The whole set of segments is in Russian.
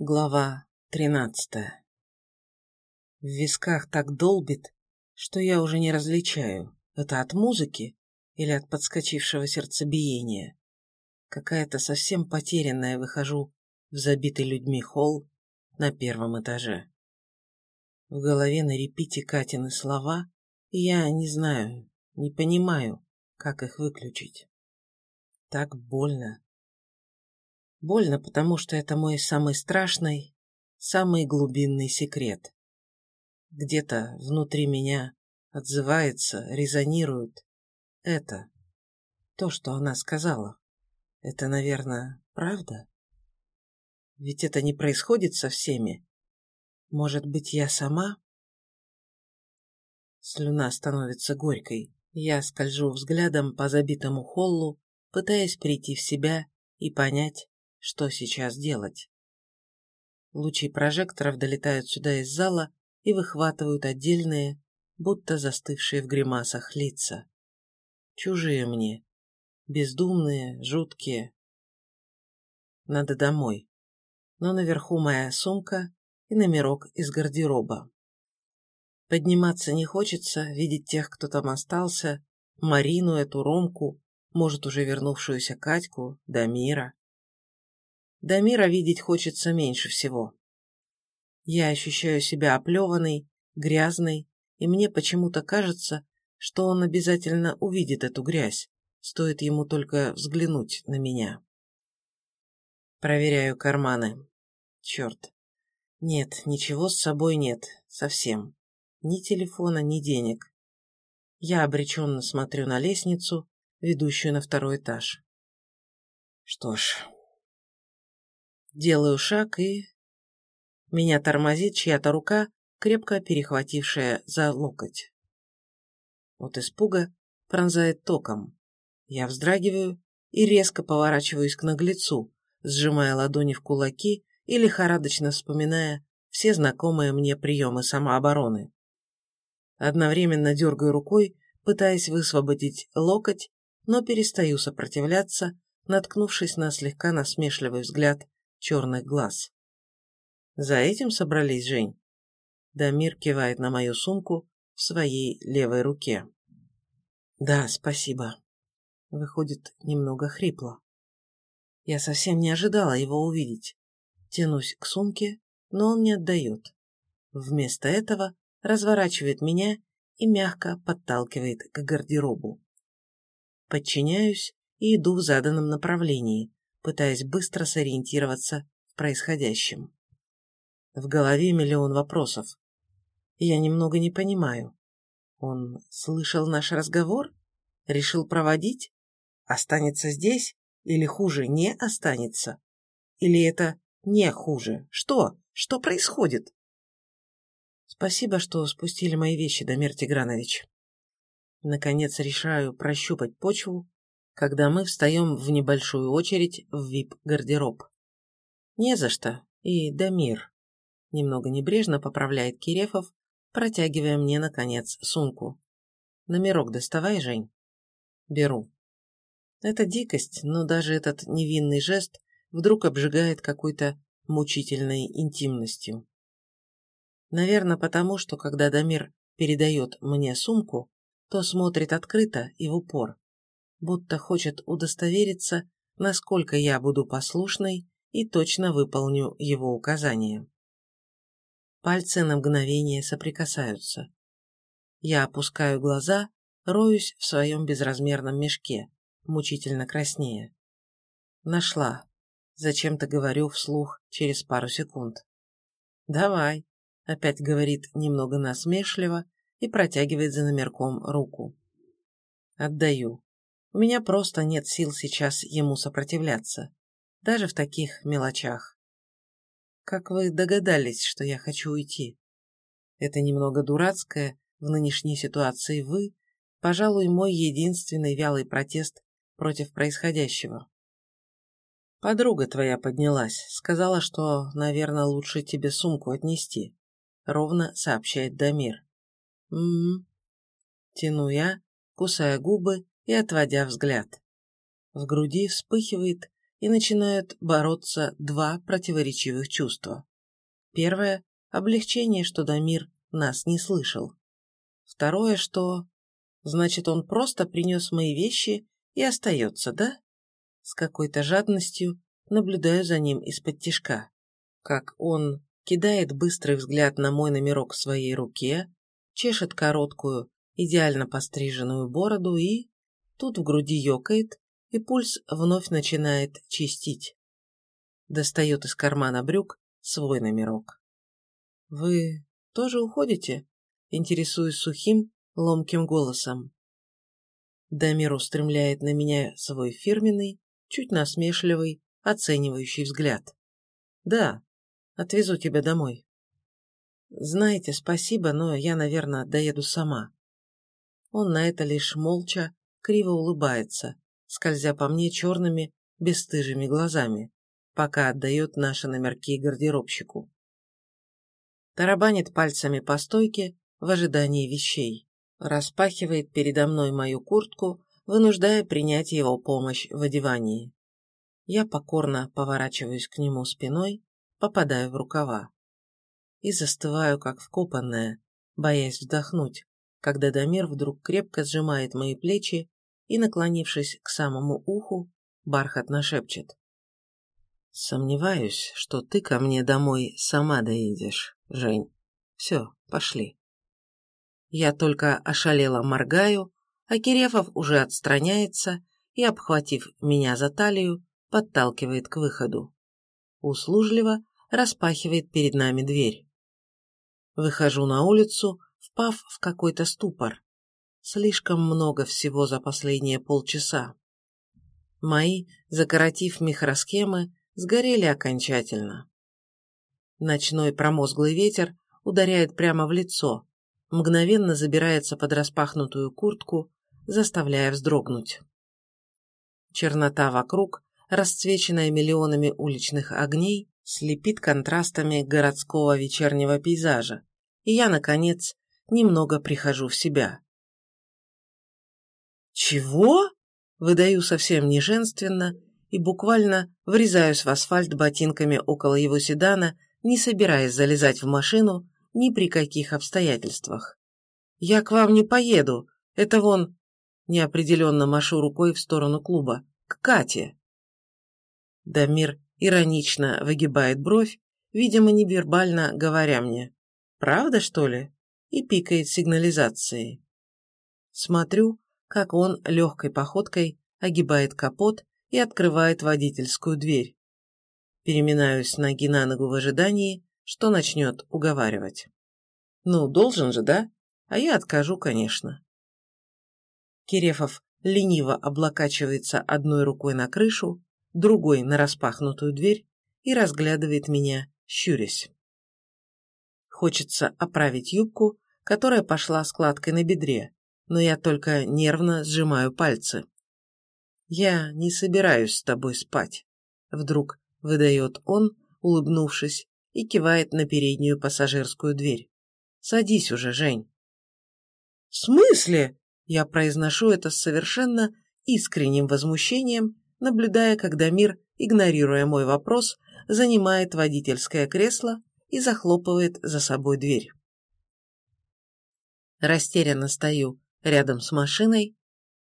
Глава тринадцатая В висках так долбит, что я уже не различаю, это от музыки или от подскочившего сердцебиения. Какая-то совсем потерянная выхожу в забитый людьми холл на первом этаже. В голове на репите Катины слова, и я не знаю, не понимаю, как их выключить. Так больно. Больно, потому что это мой самый страшный, самый глубинный секрет. Где-то внутри меня отзывается, резонирует это, то, что она сказала. Это, наверное, правда? Ведь это не происходит со всеми. Может быть, я сама? Слюна становится горькой. Я скольжу взглядом по забитому холлу, пытаясь прийти в себя и понять, что сейчас делать. Лучи прожекторов долетают сюда из зала и выхватывают отдельные, будто застывшие в гримасах лица. Чужие мне, бездумные, жуткие. Надо домой. Но наверху моя сумка и номерок из гардероба. Подниматься не хочется, видеть тех, кто там остался, Марину, эту Ромку, может, уже вернувшуюся Катьку, Дамира. Дамира видеть хочется меньше всего. Я ощущаю себя оплеванной, грязной, и мне почему-то кажется, что он обязательно увидит эту грязь, стоит ему только взглянуть на меня. Проверяю карманы. Черт. Нет, ничего с собой нет, совсем. Ни телефона, ни денег. Я обреченно смотрю на лестницу, ведущую на второй этаж. Что ж, Делаю шаг и... Меня тормозит чья-то рука, крепко перехватившая за локоть. От испуга пронзает током. Я вздрагиваю и резко поворачиваюсь к наглецу, сжимая ладони в кулаки и лихорадочно вспоминая все знакомые мне приемы самообороны. Одновременно дергаю рукой, пытаясь высвободить локоть, но перестаю сопротивляться, наткнувшись на слегка насмешливый взгляд черных глаз. За этим собрались, Жень? Дамир кивает на мою сумку в своей левой руке. Да, спасибо. Выходит, немного хрипло. Я совсем не ожидала его увидеть. Тянусь к сумке, но он не отдает. Вместо этого разворачивает меня и мягко подталкивает к гардеробу. Подчиняюсь и иду в заданном направлении, пытаясь быстро сориентироваться в происходящем. В голове миллион вопросов. Я немного не понимаю. Он слышал наш разговор? Решил проводить? Останется здесь? Или хуже, не останется? Или это не хуже? Что? Что происходит? Спасибо, что спустили мои вещи, Дамир Тигранович. Наконец решаю прощупать почву когда мы встаем в небольшую очередь в вип-гардероб. «Не за что. И Дамир», — немного небрежно поправляет Кирефов, протягивая мне, наконец, сумку. «Номерок доставай, Жень». «Беру». Это дикость, но даже этот невинный жест вдруг обжигает какой-то мучительной интимностью. Наверное, потому что, когда Дамир передает мне сумку, то смотрит открыто и в упор будто хочет удостовериться, насколько я буду послушной и точно выполню его указания. Пальцы на мгновение соприкасаются. Я опускаю глаза, роюсь в своем безразмерном мешке, мучительно краснея. Нашла. Зачем-то говорю вслух через пару секунд. «Давай», — опять говорит немного насмешливо и протягивает за номерком руку. Отдаю. У меня просто нет сил сейчас ему сопротивляться, даже в таких мелочах. Как вы догадались, что я хочу уйти? Это немного дурацкое в нынешней ситуации вы, пожалуй, мой единственный вялый протест против происходящего. Подруга твоя поднялась, сказала, что, наверное, лучше тебе сумку отнести, ровно сообщает Дамир. М-м. Тяну я, кусая губы и отводя взгляд. В груди вспыхивает и начинают бороться два противоречивых чувства. Первое – облегчение, что Дамир нас не слышал. Второе, что... Значит, он просто принес мои вещи и остается, да? С какой-то жадностью наблюдаю за ним из-под тишка. Как он кидает быстрый взгляд на мой номерок в своей руке, чешет короткую, идеально постриженную бороду и... Тут в груди ёкает, и пульс вновь начинает чистить. Достает из кармана брюк свой номерок. «Вы тоже уходите?» Интересуюсь сухим, ломким голосом. Дамир устремляет на меня свой фирменный, чуть насмешливый, оценивающий взгляд. «Да, отвезу тебя домой». «Знаете, спасибо, но я, наверное, доеду сама». Он на это лишь молча, криво улыбается, скользя по мне черными, бесстыжими глазами, пока отдает наши номерки гардеробщику. Тарабанит пальцами по стойке в ожидании вещей, распахивает передо мной мою куртку, вынуждая принять его помощь в одевании. Я покорно поворачиваюсь к нему спиной, попадаю в рукава. И застываю, как вкопанная, боясь вздохнуть, когда Дамир вдруг крепко сжимает мои плечи и, наклонившись к самому уху, бархатно шепчет. «Сомневаюсь, что ты ко мне домой сама доедешь, Жень. Все, пошли». Я только ошалела моргаю, а Кирефов уже отстраняется и, обхватив меня за талию, подталкивает к выходу. Услужливо распахивает перед нами дверь. Выхожу на улицу, впав в какой-то ступор. Слишком много всего за последние полчаса. Мои, закоротив микросхемы, сгорели окончательно. Ночной промозглый ветер ударяет прямо в лицо, мгновенно забирается под распахнутую куртку, заставляя вздрогнуть. Чернота вокруг расцвеченная миллионами уличных огней, слепит контрастами городского вечернего пейзажа, и я, наконец, немного прихожу в себя. «Чего?» – выдаю совсем неженственно и буквально врезаюсь в асфальт ботинками около его седана, не собираясь залезать в машину ни при каких обстоятельствах. «Я к вам не поеду, это вон...» Неопределенно машу рукой в сторону клуба. «К Кате!» Дамир иронично выгибает бровь, видимо, невербально говоря мне «Правда, что ли?» и пикает сигнализацией. Смотрю, как он легкой походкой огибает капот и открывает водительскую дверь. Переминаюсь ноги на ногу в ожидании, что начнет уговаривать. Ну, должен же, да? А я откажу, конечно. Кирефов лениво облокачивается одной рукой на крышу, другой на распахнутую дверь и разглядывает меня, щурясь. Хочется оправить юбку, которая пошла складкой на бедре, но я только нервно сжимаю пальцы. «Я не собираюсь с тобой спать», — вдруг выдает он, улыбнувшись, и кивает на переднюю пассажирскую дверь. «Садись уже, Жень». «В смысле?» Я произношу это с совершенно искренним возмущением наблюдая, как Дамир, игнорируя мой вопрос, занимает водительское кресло и захлопывает за собой дверь. Растерянно стою рядом с машиной,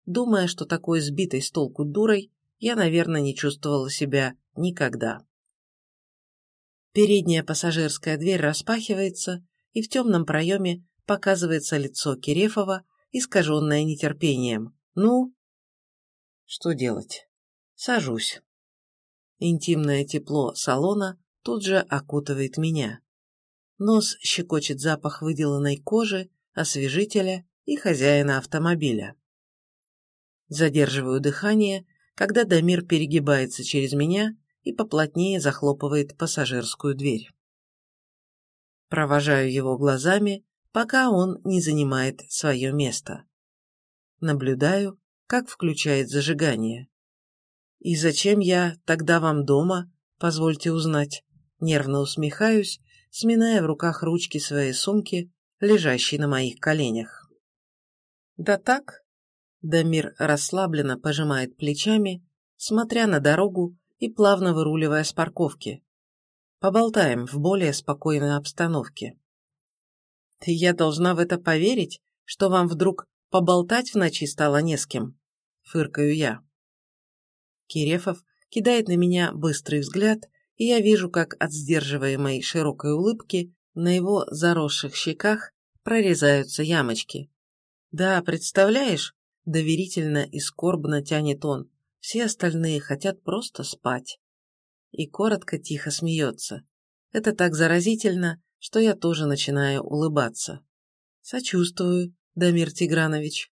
думая, что такой сбитой с толку дурой я, наверное, не чувствовала себя никогда. Передняя пассажирская дверь распахивается, и в темном проеме показывается лицо Кирефова, искаженное нетерпением. Ну, что делать? Сажусь. Интимное тепло салона тут же окутывает меня. Нос щекочет запах выделанной кожи, освежителя и хозяина автомобиля. Задерживаю дыхание, когда Дамир перегибается через меня и поплотнее захлопывает пассажирскую дверь. Провожаю его глазами, пока он не занимает свое место. Наблюдаю, как включает зажигание. «И зачем я тогда вам дома? Позвольте узнать». Нервно усмехаюсь, сминая в руках ручки своей сумки, лежащей на моих коленях. «Да так?» Дамир расслабленно пожимает плечами, смотря на дорогу и плавно выруливая с парковки. Поболтаем в более спокойной обстановке. Я должна в это поверить, что вам вдруг поболтать в ночи стало не с кем? Фыркаю я. Кирефов кидает на меня быстрый взгляд, и я вижу, как от сдерживаемой широкой улыбки на его заросших щеках прорезаются ямочки. Да, представляешь, доверительно и скорбно тянет он, все остальные хотят просто спать. И коротко тихо смеется. Это так заразительно, что я тоже начинаю улыбаться. Сочувствую, Дамир Тигранович.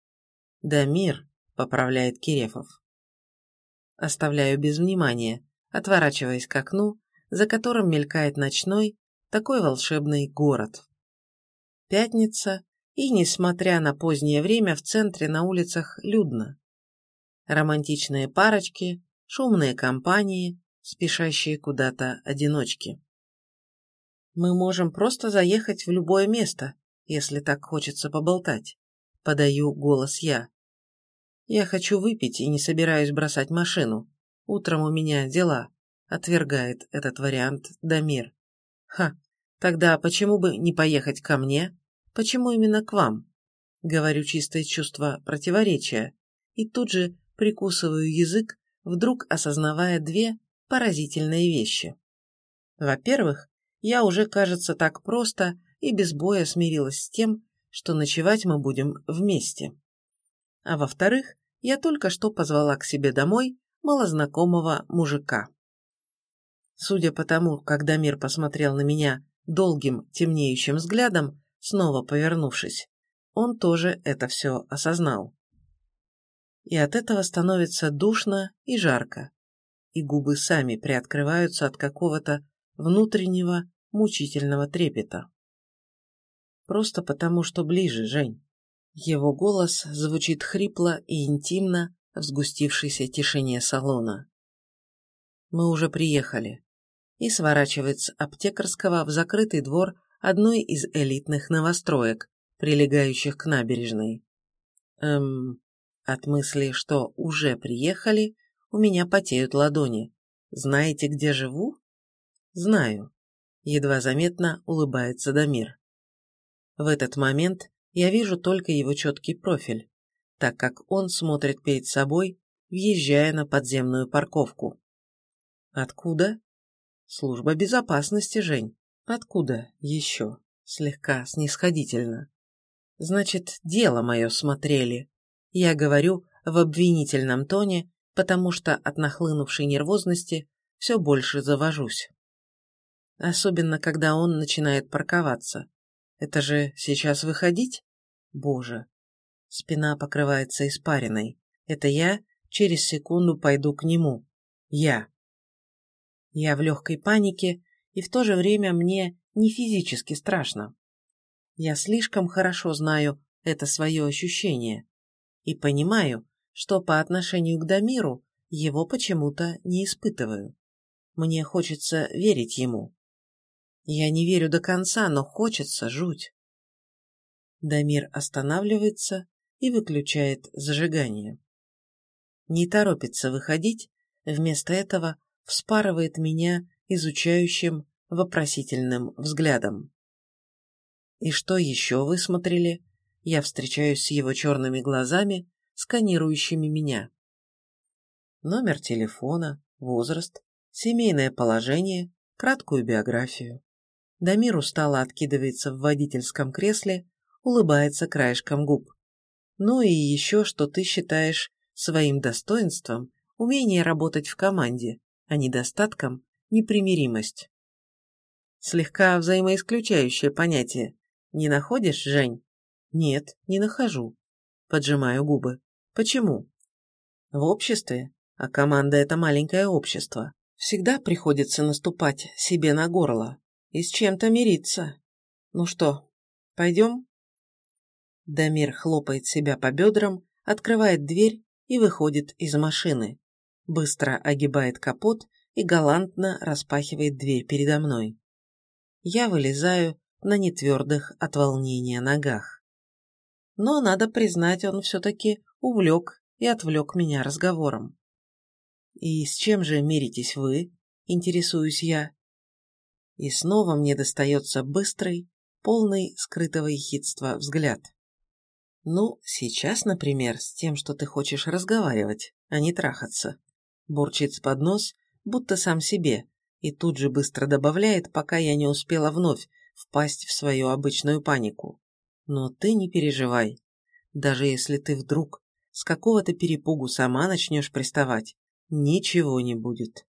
Дамир, поправляет Кирефов. Оставляю без внимания, отворачиваясь к окну, за которым мелькает ночной, такой волшебный город. Пятница, и, несмотря на позднее время, в центре на улицах людно. Романтичные парочки, шумные компании, спешащие куда-то одиночки. Мы можем просто заехать в любое место, если так хочется поболтать. Подаю голос я. Я хочу выпить и не собираюсь бросать машину. Утром у меня дела. Отвергает этот вариант Дамир. Ха, тогда почему бы не поехать ко мне? Почему именно к вам? Говорю чистое чувство противоречия. И тут же прикусываю язык, вдруг осознавая две поразительные вещи. Во-первых, я уже, кажется, так просто и без боя смирилась с тем, что ночевать мы будем вместе. А во-вторых, я только что позвала к себе домой малознакомого мужика. Судя по тому, как Дамир посмотрел на меня долгим темнеющим взглядом, снова повернувшись, он тоже это все осознал. И от этого становится душно и жарко, и губы сами приоткрываются от какого-то внутреннего мучительного трепета. Просто потому, что ближе, Жень. Его голос звучит хрипло и интимно в сгустившейся тишине салона. Мы уже приехали. И сворачивает с аптекарского в закрытый двор одной из элитных новостроек, прилегающих к набережной. Эм, от мысли, что уже приехали, у меня потеют ладони. Знаете, где живу? Знаю. Едва заметно улыбается Дамир. В этот момент я вижу только его четкий профиль, так как он смотрит перед собой, въезжая на подземную парковку. Откуда? Служба безопасности, Жень. Откуда еще? Слегка снисходительно. Значит, дело мое смотрели. Я говорю в обвинительном тоне, потому что от нахлынувшей нервозности все больше завожусь. Особенно, когда он начинает парковаться. Это же сейчас выходить? Боже. Спина покрывается испариной. Это я через секунду пойду к нему. Я. Я в легкой панике, и в то же время мне не физически страшно. Я слишком хорошо знаю это свое ощущение и понимаю, что по отношению к Дамиру его почему-то не испытываю. Мне хочется верить ему. Я не верю до конца, но хочется жуть. Дамир останавливается и выключает зажигание. Не торопится выходить, вместо этого вспарывает меня изучающим вопросительным взглядом. «И что еще вы смотрели?» Я встречаюсь с его черными глазами, сканирующими меня. Номер телефона, возраст, семейное положение, краткую биографию. Дамир устало откидывается в водительском кресле, улыбается краешком губ. Ну и еще, что ты считаешь своим достоинством умение работать в команде, а недостатком – непримиримость. Слегка взаимоисключающее понятие. Не находишь, Жень? Нет, не нахожу. Поджимаю губы. Почему? В обществе, а команда – это маленькое общество, всегда приходится наступать себе на горло и с чем-то мириться. Ну что, пойдем? Дамир хлопает себя по бедрам, открывает дверь и выходит из машины. Быстро огибает капот и галантно распахивает дверь передо мной. Я вылезаю на нетвердых от волнения ногах. Но, надо признать, он все-таки увлек и отвлек меня разговором. «И с чем же миритесь вы?» – интересуюсь я. И снова мне достается быстрый, полный скрытого ехидства взгляд. «Ну, сейчас, например, с тем, что ты хочешь разговаривать, а не трахаться», – бурчит под нос, будто сам себе, и тут же быстро добавляет, пока я не успела вновь впасть в свою обычную панику. «Но ты не переживай. Даже если ты вдруг с какого-то перепугу сама начнешь приставать, ничего не будет».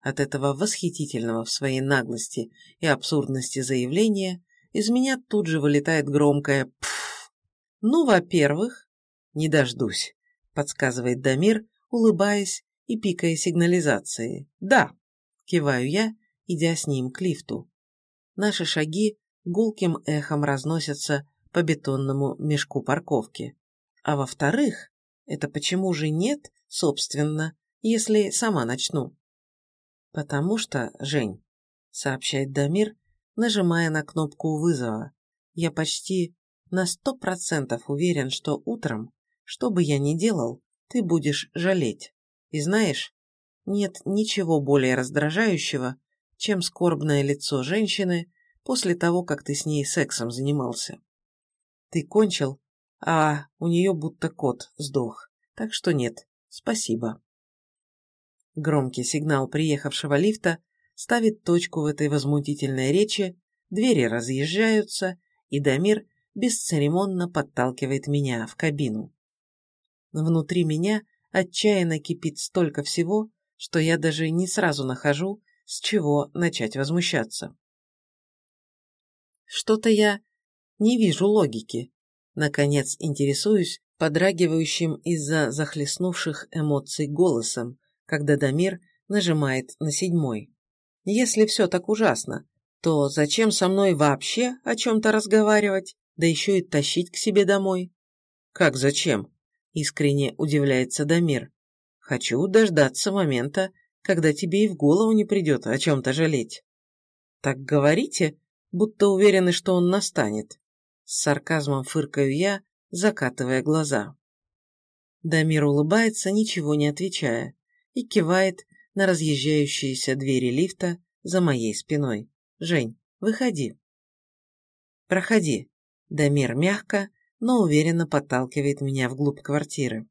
От этого восхитительного в своей наглости и абсурдности заявления из меня тут же вылетает громкое «пф». «Ну, во-первых, не дождусь», — подсказывает Дамир, улыбаясь и пикая сигнализации. «Да», — киваю я, идя с ним к лифту. Наши шаги гулким эхом разносятся по бетонному мешку парковки. А во-вторых, это почему же нет, собственно, если сама начну? Потому что, Жень, сообщает Дамир, нажимая на кнопку вызова, я почти на сто процентов уверен, что утром, что бы я ни делал, ты будешь жалеть. И знаешь, нет ничего более раздражающего, чем скорбное лицо женщины после того, как ты с ней сексом занимался. Ты кончил, а у нее будто кот сдох. Так что нет, спасибо. Громкий сигнал приехавшего лифта ставит точку в этой возмутительной речи, двери разъезжаются, и Дамир бесцеремонно подталкивает меня в кабину. Внутри меня отчаянно кипит столько всего, что я даже не сразу нахожу, с чего начать возмущаться. Что-то я не вижу логики. Наконец интересуюсь подрагивающим из-за захлестнувших эмоций голосом, когда Дамир нажимает на седьмой. Если все так ужасно, то зачем со мной вообще о чем-то разговаривать, да еще и тащить к себе домой? Как зачем? Искренне удивляется Дамир. Хочу дождаться момента, когда тебе и в голову не придет о чем-то жалеть. Так говорите, будто уверены, что он настанет. С сарказмом фыркаю я, закатывая глаза. Дамир улыбается, ничего не отвечая, и кивает на разъезжающиеся двери лифта за моей спиной. «Жень, выходи». «Проходи». Дамир мягко, но уверенно подталкивает меня вглубь квартиры.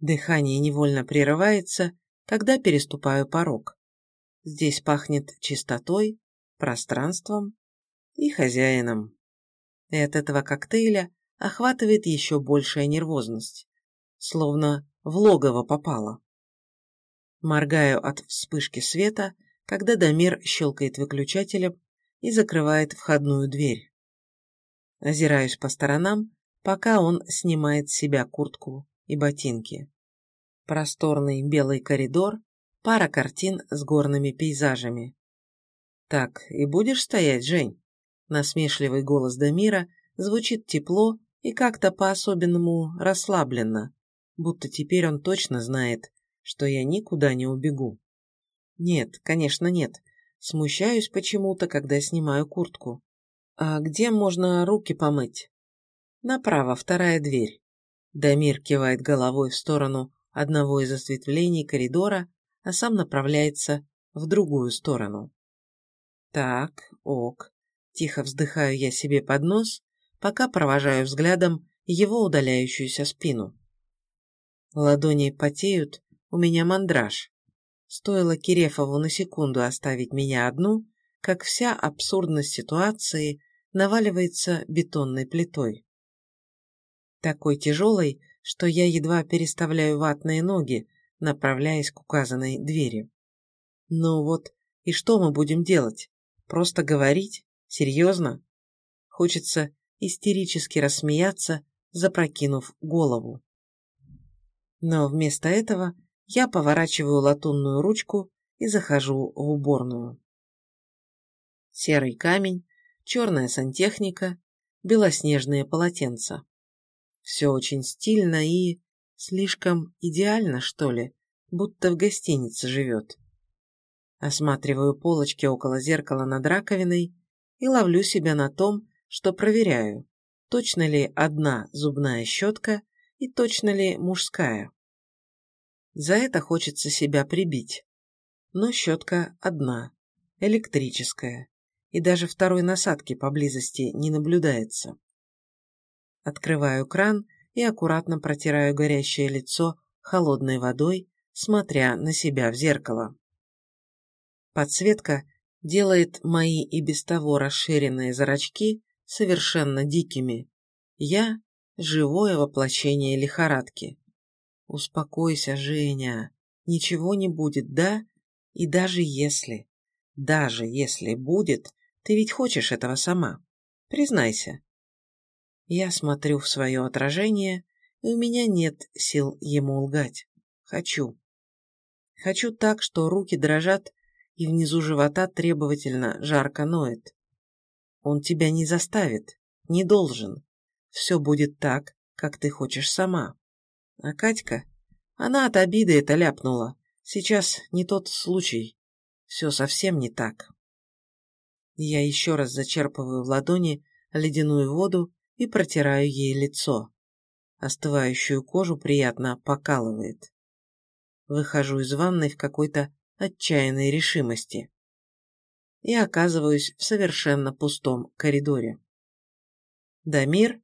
Дыхание невольно прерывается, когда переступаю порог. Здесь пахнет чистотой, пространством и хозяином. И от этого коктейля охватывает еще большая нервозность, словно в логово попало. Моргаю от вспышки света, когда Дамир щелкает выключателем и закрывает входную дверь. Озираюсь по сторонам, пока он снимает с себя куртку и ботинки. Просторный белый коридор, пара картин с горными пейзажами. «Так, и будешь стоять, Жень?» Насмешливый голос Дамира звучит тепло и как-то по-особенному расслабленно, будто теперь он точно знает, что я никуда не убегу. Нет, конечно, нет. Смущаюсь почему-то, когда снимаю куртку. А где можно руки помыть? Направо, вторая дверь. Дамир кивает головой в сторону одного из ответвлений коридора, а сам направляется в другую сторону. Так, ок. Тихо вздыхаю я себе под нос, пока провожаю взглядом его удаляющуюся спину. Ладони потеют, у меня мандраж. Стоило Кирефову на секунду оставить меня одну, как вся абсурдность ситуации наваливается бетонной плитой. Такой тяжелой, что я едва переставляю ватные ноги, направляясь к указанной двери. Ну вот, и что мы будем делать? Просто говорить? Серьезно? Хочется истерически рассмеяться, запрокинув голову. Но вместо этого я поворачиваю латунную ручку и захожу в уборную. Серый камень, черная сантехника, белоснежные полотенца. Все очень стильно и слишком идеально, что ли, будто в гостинице живет. Осматриваю полочки около зеркала над раковиной и ловлю себя на том, что проверяю, точно ли одна зубная щетка и точно ли мужская. За это хочется себя прибить. Но щетка одна, электрическая, и даже второй насадки поблизости не наблюдается. Открываю кран и аккуратно протираю горящее лицо холодной водой, смотря на себя в зеркало. Подсветка делает мои и без того расширенные зрачки совершенно дикими. Я – живое воплощение лихорадки. Успокойся, Женя, ничего не будет, да? И даже если, даже если будет, ты ведь хочешь этого сама. Признайся. Я смотрю в свое отражение, и у меня нет сил ему лгать. Хочу. Хочу так, что руки дрожат, и внизу живота требовательно жарко ноет. Он тебя не заставит, не должен. Все будет так, как ты хочешь сама. А Катька? Она от обиды это ляпнула. Сейчас не тот случай. Все совсем не так. Я еще раз зачерпываю в ладони ледяную воду и протираю ей лицо. Остывающую кожу приятно покалывает. Выхожу из ванной в какой-то отчаянной решимости и оказываюсь в совершенно пустом коридоре. Дамир,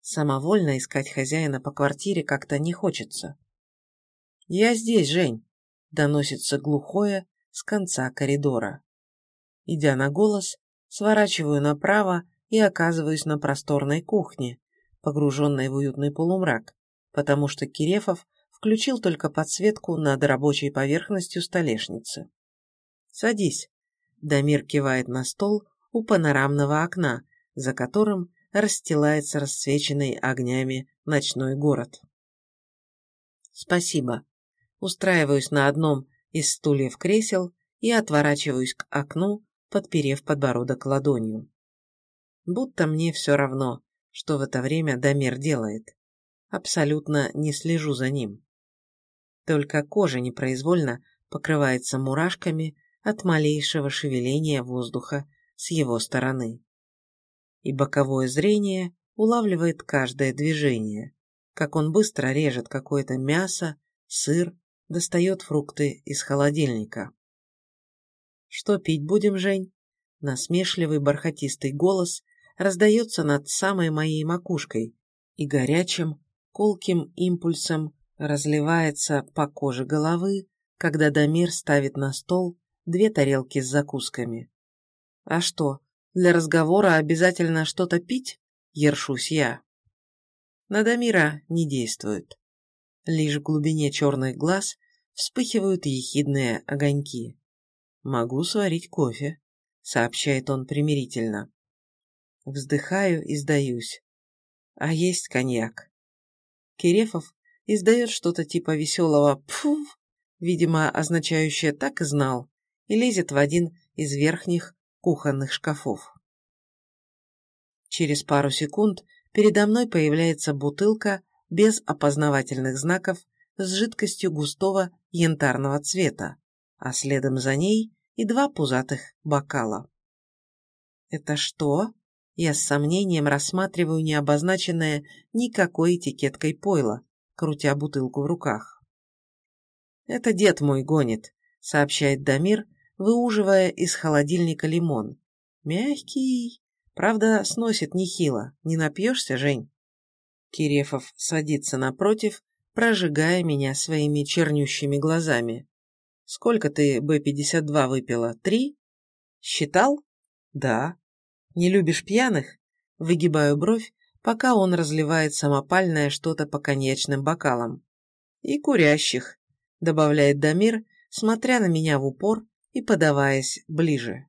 самовольно искать хозяина по квартире как-то не хочется. «Я здесь, Жень», — доносится глухое с конца коридора. Идя на голос, сворачиваю направо и оказываюсь на просторной кухне, погруженной в уютный полумрак, потому что Кирефов включил только подсветку над рабочей поверхностью столешницы. «Садись». Дамир кивает на стол у панорамного окна, за которым расстилается расцвеченный огнями ночной город. «Спасибо». Устраиваюсь на одном из стульев кресел и отворачиваюсь к окну, подперев подбородок ладонью будто мне все равно, что в это время Дамир делает. Абсолютно не слежу за ним. Только кожа непроизвольно покрывается мурашками от малейшего шевеления воздуха с его стороны. И боковое зрение улавливает каждое движение, как он быстро режет какое-то мясо, сыр, достает фрукты из холодильника. «Что пить будем, Жень?» Насмешливый бархатистый голос раздается над самой моей макушкой и горячим, колким импульсом разливается по коже головы, когда Дамир ставит на стол две тарелки с закусками. А что, для разговора обязательно что-то пить? Ершусь я. На Дамира не действует. Лишь в глубине черных глаз вспыхивают ехидные огоньки. «Могу сварить кофе», — сообщает он примирительно. Вздыхаю и сдаюсь. А есть коньяк. Кирефов издает что-то типа веселого «пфуф», видимо, означающее «так и знал», и лезет в один из верхних кухонных шкафов. Через пару секунд передо мной появляется бутылка без опознавательных знаков с жидкостью густого янтарного цвета, а следом за ней и два пузатых бокала. «Это что?» Я с сомнением рассматриваю необозначенное никакой этикеткой пойло, крутя бутылку в руках. «Это дед мой гонит», — сообщает Дамир, выуживая из холодильника лимон. «Мягкий. Правда, сносит нехило. Не напьешься, Жень?» Кирефов садится напротив, прожигая меня своими чернющими глазами. «Сколько ты Б-52 выпила? Три?» «Считал?» «Да». Не любишь пьяных? Выгибаю бровь, пока он разливает самопальное что-то по конечным бокалам. И курящих, добавляет Дамир, смотря на меня в упор и подаваясь ближе.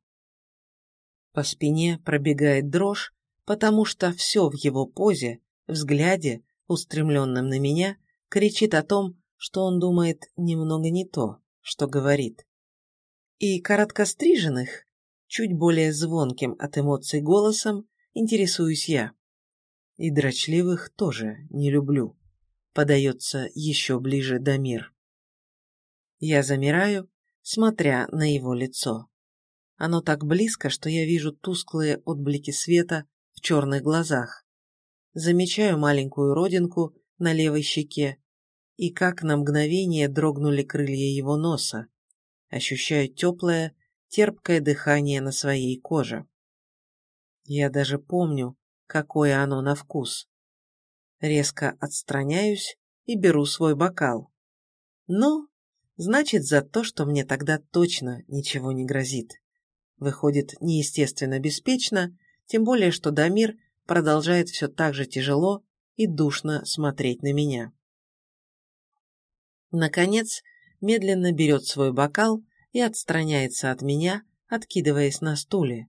По спине пробегает дрожь, потому что все в его позе, взгляде, устремленном на меня, кричит о том, что он думает немного не то, что говорит. И короткостриженных чуть более звонким от эмоций голосом, интересуюсь я. И дрочливых тоже не люблю. Подается еще ближе Дамир. Я замираю, смотря на его лицо. Оно так близко, что я вижу тусклые отблики света в черных глазах. Замечаю маленькую родинку на левой щеке и как на мгновение дрогнули крылья его носа. Ощущаю теплое, терпкое дыхание на своей коже. Я даже помню, какое оно на вкус. Резко отстраняюсь и беру свой бокал. Ну, значит, за то, что мне тогда точно ничего не грозит. Выходит неестественно беспечно, тем более, что Дамир продолжает все так же тяжело и душно смотреть на меня. Наконец, медленно берет свой бокал и отстраняется от меня, откидываясь на стуле.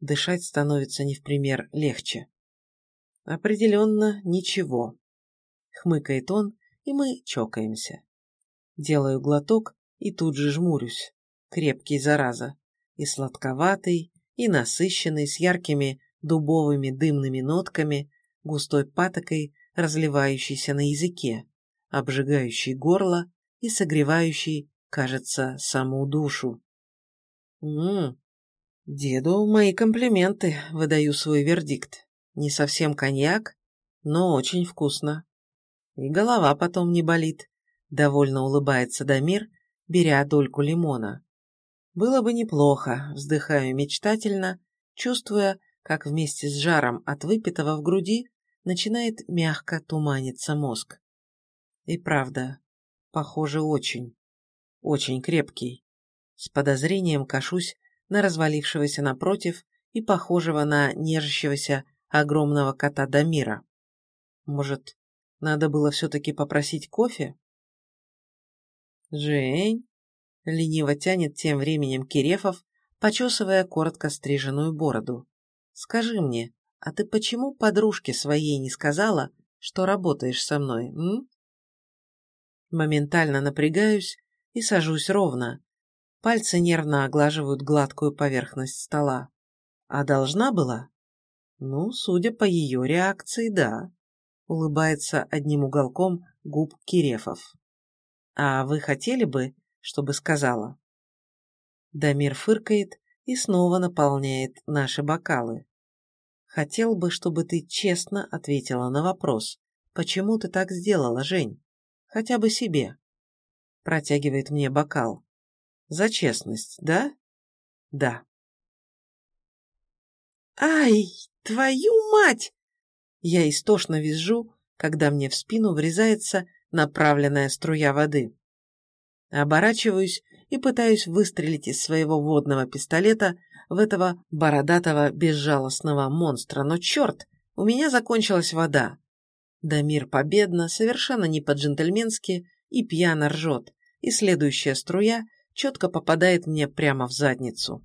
Дышать становится не в пример легче. Определенно ничего. Хмыкает он, и мы чокаемся. Делаю глоток и тут же жмурюсь. Крепкий, зараза. И сладковатый, и насыщенный, с яркими дубовыми дымными нотками, густой патокой, разливающейся на языке, обжигающий горло и согревающий, кажется, саму душу. Ммм, деду мои комплименты, выдаю свой вердикт. Не совсем коньяк, но очень вкусно. И голова потом не болит, довольно улыбается Дамир, беря дольку лимона. Было бы неплохо, вздыхаю мечтательно, чувствуя, как вместе с жаром от выпитого в груди начинает мягко туманиться мозг. И правда, похоже, очень, очень крепкий. С подозрением кашусь на развалившегося напротив и похожего на нежащегося огромного кота Дамира. Может, надо было все-таки попросить кофе? «Жень!» — лениво тянет тем временем Кирефов, почесывая коротко стриженную бороду. «Скажи мне, а ты почему подружке своей не сказала, что работаешь со мной, м?» Моментально напрягаюсь и сажусь ровно. Пальцы нервно оглаживают гладкую поверхность стола. А должна была? Ну, судя по ее реакции, да. Улыбается одним уголком губ Кирефов. А вы хотели бы, чтобы сказала? Дамир фыркает и снова наполняет наши бокалы. Хотел бы, чтобы ты честно ответила на вопрос, почему ты так сделала, Жень? Хотя бы себе. Протягивает мне бокал. За честность, да? Да. Ай, твою мать! Я истошно визжу, когда мне в спину врезается направленная струя воды. Оборачиваюсь и пытаюсь выстрелить из своего водного пистолета в этого бородатого безжалостного монстра, но черт, у меня закончилась вода. Дамир победно, совершенно не по-джентльменски и пьяно ржет, и следующая струя четко попадает мне прямо в задницу.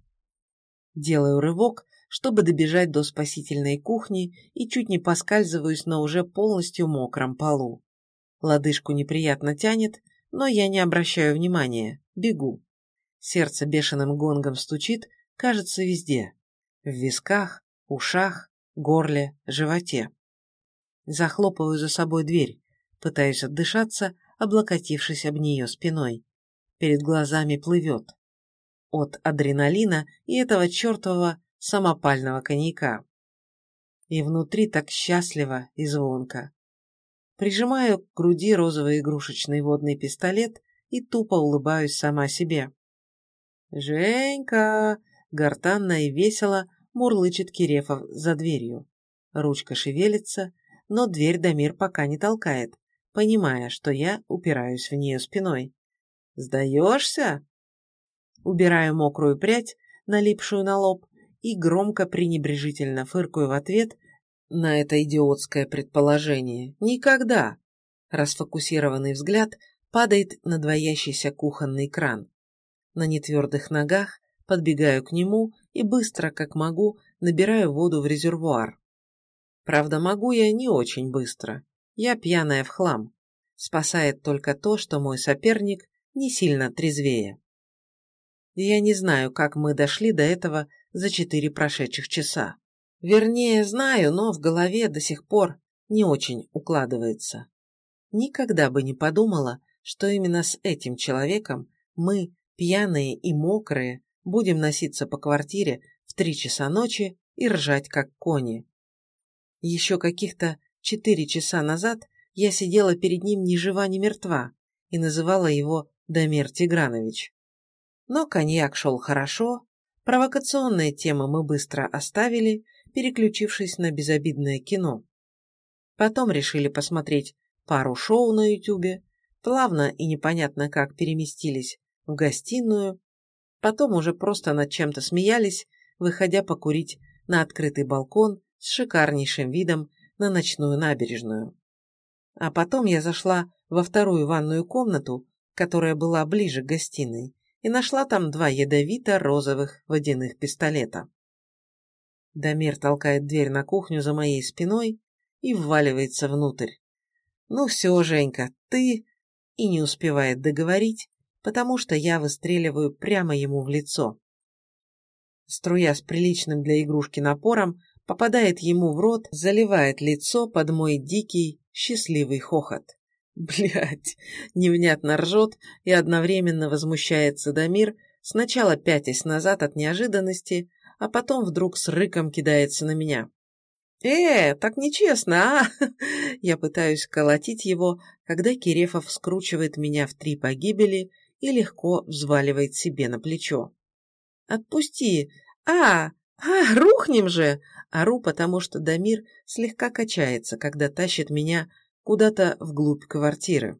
Делаю рывок, чтобы добежать до спасительной кухни и чуть не поскальзываюсь на уже полностью мокром полу. Лодыжку неприятно тянет, но я не обращаю внимания, бегу. Сердце бешеным гонгом стучит, кажется, везде. В висках, ушах, горле, животе. Захлопываю за собой дверь, пытаюсь отдышаться, облокотившись об нее спиной. Перед глазами плывет. От адреналина и этого чертового самопального коньяка. И внутри так счастливо и звонко. Прижимаю к груди розовый игрушечный водный пистолет и тупо улыбаюсь сама себе. «Женька!» — гортанно и весело мурлычет Кирефов за дверью. Ручка шевелится, но дверь Дамир пока не толкает, понимая, что я упираюсь в нее спиной. «Сдаешься?» Убираю мокрую прядь, налипшую на лоб, и громко пренебрежительно фыркаю в ответ на это идиотское предположение. «Никогда!» Расфокусированный взгляд падает на двоящийся кухонный кран. На нетвердых ногах подбегаю к нему и быстро, как могу, набираю воду в резервуар. Правда, могу я не очень быстро. Я пьяная в хлам. Спасает только то, что мой соперник не сильно трезвее. Я не знаю, как мы дошли до этого за четыре прошедших часа. Вернее, знаю, но в голове до сих пор не очень укладывается. Никогда бы не подумала, что именно с этим человеком мы, пьяные и мокрые, будем носиться по квартире в три часа ночи и ржать как кони. Еще каких-то четыре часа назад я сидела перед ним ни жива, ни мертва и называла его Дамир Тигранович. Но коньяк шел хорошо, провокационные темы мы быстро оставили, переключившись на безобидное кино. Потом решили посмотреть пару шоу на ютюбе, плавно и непонятно как переместились в гостиную, потом уже просто над чем-то смеялись, выходя покурить на открытый балкон с шикарнейшим видом на ночную набережную. А потом я зашла во вторую ванную комнату, которая была ближе к гостиной, и нашла там два ядовито-розовых водяных пистолета. Дамир толкает дверь на кухню за моей спиной и вваливается внутрь. «Ну все, Женька, ты...» И не успевает договорить, потому что я выстреливаю прямо ему в лицо. Струя с приличным для игрушки напором попадает ему в рот, заливает лицо под мой дикий, счастливый хохот. Блять, невнятно ржет и одновременно возмущается Дамир, сначала пятясь назад от неожиданности, а потом вдруг с рыком кидается на меня. «Э, так нечестно, а!» Я пытаюсь колотить его, когда Кирефов скручивает меня в три погибели и легко взваливает себе на плечо. «Отпусти! А! А! Рухнем же!» Ору, потому что Дамир слегка качается, когда тащит меня куда-то вглубь квартиры.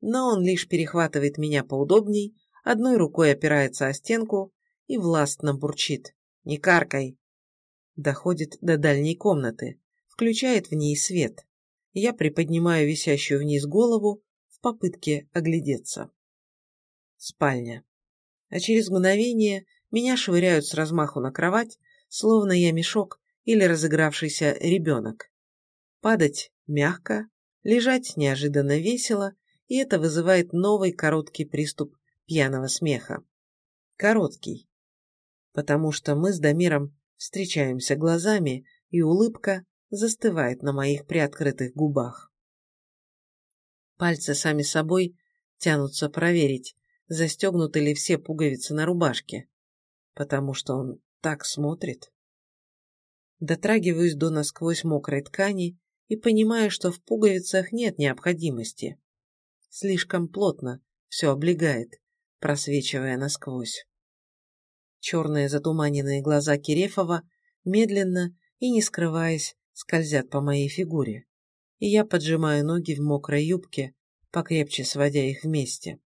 Но он лишь перехватывает меня поудобней, одной рукой опирается о стенку и властно бурчит. «Не каркай!» доходит до дальней комнаты, включает в ней свет. Я приподнимаю висящую вниз голову в попытке оглядеться. Спальня. А через мгновение меня швыряют с размаху на кровать, словно я мешок или разыгравшийся ребенок. Падать мягко, лежать неожиданно весело, и это вызывает новый короткий приступ пьяного смеха. Короткий. Потому что мы с Дамиром встречаемся глазами, и улыбка застывает на моих приоткрытых губах. Пальцы сами собой тянутся проверить, застегнуты ли все пуговицы на рубашке, потому что он так смотрит. Дотрагиваюсь до насквозь мокрой ткани и понимаю, что в пуговицах нет необходимости. Слишком плотно все облегает, просвечивая насквозь. Черные затуманенные глаза Кирефова медленно и не скрываясь скользят по моей фигуре, и я поджимаю ноги в мокрой юбке, покрепче сводя их вместе.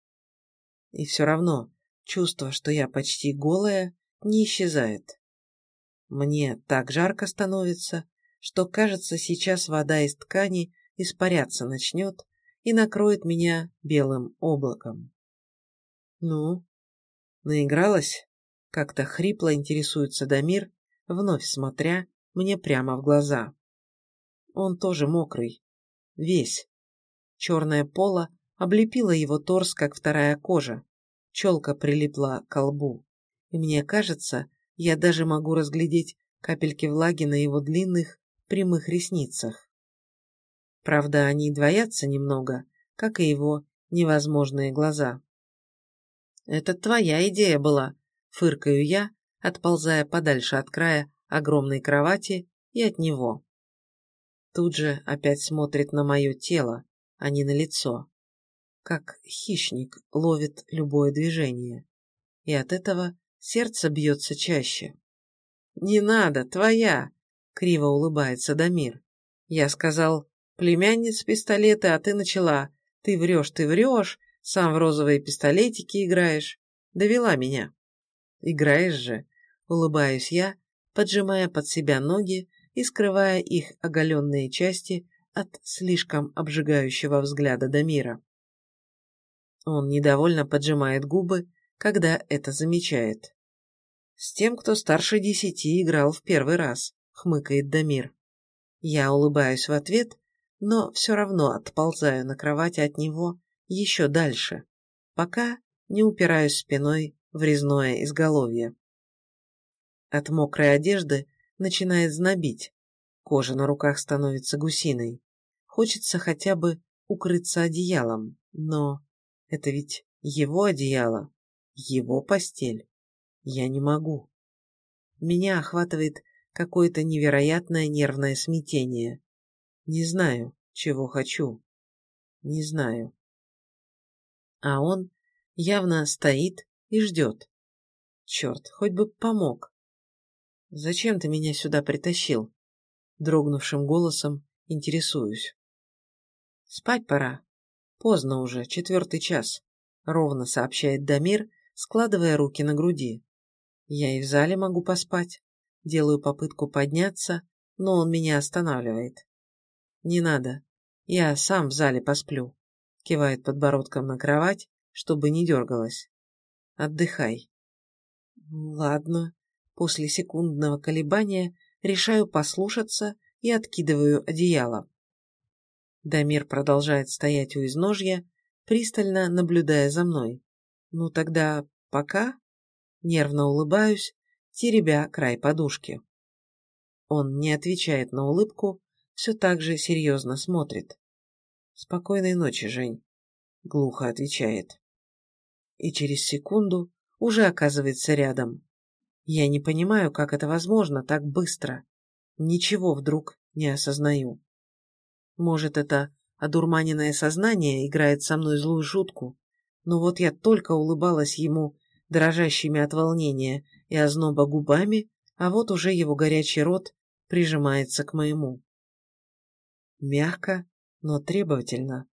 И все равно чувство, что я почти голая, не исчезает. Мне так жарко становится, что, кажется, сейчас вода из ткани испаряться начнет и накроет меня белым облаком. Ну, наигралась? Как-то хрипло интересуется Дамир, вновь смотря мне прямо в глаза. Он тоже мокрый. Весь. Черное поло облепило его торс, как вторая кожа. Челка прилипла к лбу. И мне кажется, я даже могу разглядеть капельки влаги на его длинных, прямых ресницах. Правда, они двоятся немного, как и его невозможные глаза. «Это твоя идея была», Фыркаю я, отползая подальше от края огромной кровати и от него. Тут же опять смотрит на мое тело, а не на лицо. Как хищник ловит любое движение. И от этого сердце бьется чаще. «Не надо, твоя!» — криво улыбается Дамир. Я сказал, племянниц пистолеты, а ты начала. Ты врешь, ты врешь, сам в розовые пистолетики играешь. Довела меня. Играешь же, улыбаюсь я, поджимая под себя ноги и скрывая их оголенные части от слишком обжигающего взгляда Дамира. Он недовольно поджимает губы, когда это замечает. «С тем, кто старше десяти, играл в первый раз», — хмыкает Дамир. Я улыбаюсь в ответ, но все равно отползаю на кровать от него еще дальше, пока не упираюсь спиной врезное изголовье. От мокрой одежды начинает знобить, кожа на руках становится гусиной. Хочется хотя бы укрыться одеялом, но это ведь его одеяло, его постель. Я не могу. Меня охватывает какое-то невероятное нервное смятение. Не знаю, чего хочу. Не знаю. А он явно стоит и ждет. Черт, хоть бы помог. Зачем ты меня сюда притащил? Дрогнувшим голосом интересуюсь. Спать пора. Поздно уже, четвертый час, ровно сообщает Дамир, складывая руки на груди. Я и в зале могу поспать. Делаю попытку подняться, но он меня останавливает. Не надо. Я сам в зале посплю. Кивает подбородком на кровать, чтобы не дергалась. Отдыхай. Ладно. После секундного колебания решаю послушаться и откидываю одеяло. Дамир продолжает стоять у изножья, пристально наблюдая за мной. Ну тогда пока? Нервно улыбаюсь, теребя край подушки. Он не отвечает на улыбку, все так же серьезно смотрит. «Спокойной ночи, Жень», — глухо отвечает. И через секунду уже оказывается рядом. Я не понимаю, как это возможно так быстро. Ничего вдруг не осознаю. Может, это одурманенное сознание играет со мной злую шутку, но вот я только улыбалась ему дрожащими от волнения и озноба губами, а вот уже его горячий рот прижимается к моему. Мягко, но требовательно.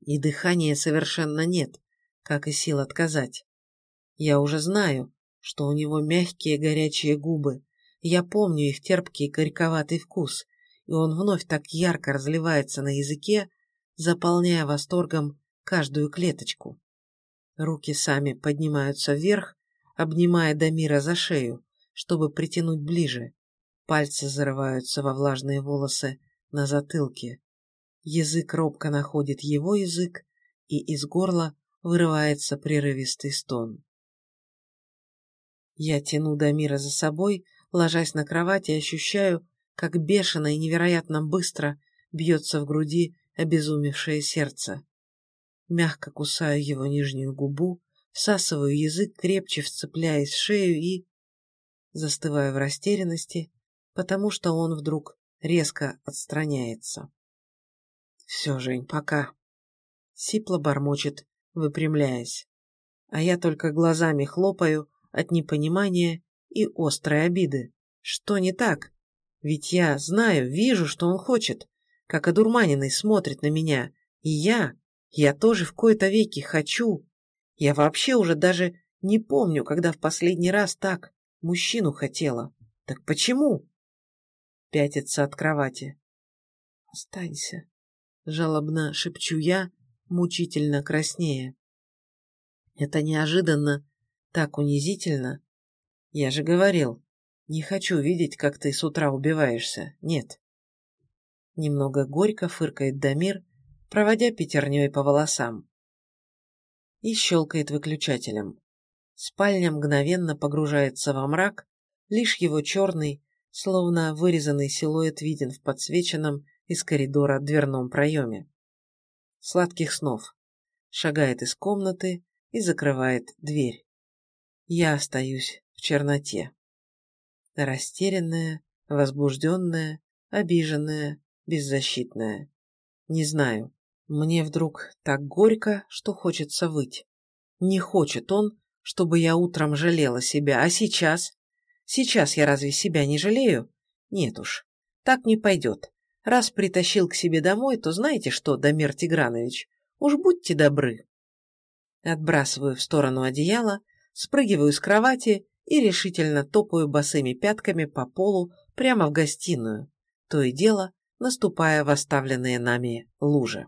И дыхания совершенно нет, как и сил отказать. Я уже знаю, что у него мягкие горячие губы, я помню их терпкий горьковатый вкус, и он вновь так ярко разливается на языке, заполняя восторгом каждую клеточку. Руки сами поднимаются вверх, обнимая Дамира за шею, чтобы притянуть ближе. Пальцы зарываются во влажные волосы на затылке. Язык робко находит его язык, и из горла вырывается прерывистый стон. Я тяну Дамира за собой, ложась на кровать и ощущаю, как бешено и невероятно быстро бьется в груди обезумевшее сердце. Мягко кусаю его нижнюю губу, всасываю язык, крепче вцепляясь в шею и... Застываю в растерянности, потому что он вдруг резко отстраняется. «Все, Жень, пока», — сипло бормочет, выпрямляясь. А я только глазами хлопаю от непонимания и острой обиды. Что не так? Ведь я знаю, вижу, что он хочет, как одурманенный смотрит на меня, и я, я тоже в кои-то веки хочу. Я вообще уже даже не помню, когда в последний раз так мужчину хотела. Так почему? Пятится от кровати. Останься. Жалобно шепчу я, мучительно краснее. Это неожиданно, так унизительно. Я же говорил, не хочу видеть, как ты с утра убиваешься. Нет. Немного горько фыркает Дамир, проводя пятерней по волосам. И щелкает выключателем. Спальня мгновенно погружается во мрак, лишь его черный, словно вырезанный силуэт виден в подсвеченном из коридора дверном проеме. Сладких снов. Шагает из комнаты и закрывает дверь. Я остаюсь в черноте. Растерянная, возбужденная, обиженная, беззащитная. Не знаю, мне вдруг так горько, что хочется выть. Не хочет он, чтобы я утром жалела себя, а сейчас? Сейчас я разве себя не жалею? Нет уж, так не пойдет. Раз притащил к себе домой, то знаете что, Дамир Тигранович, уж будьте добры. Отбрасываю в сторону одеяло, спрыгиваю с кровати и решительно топаю босыми пятками по полу прямо в гостиную, то и дело наступая в оставленные нами лужи.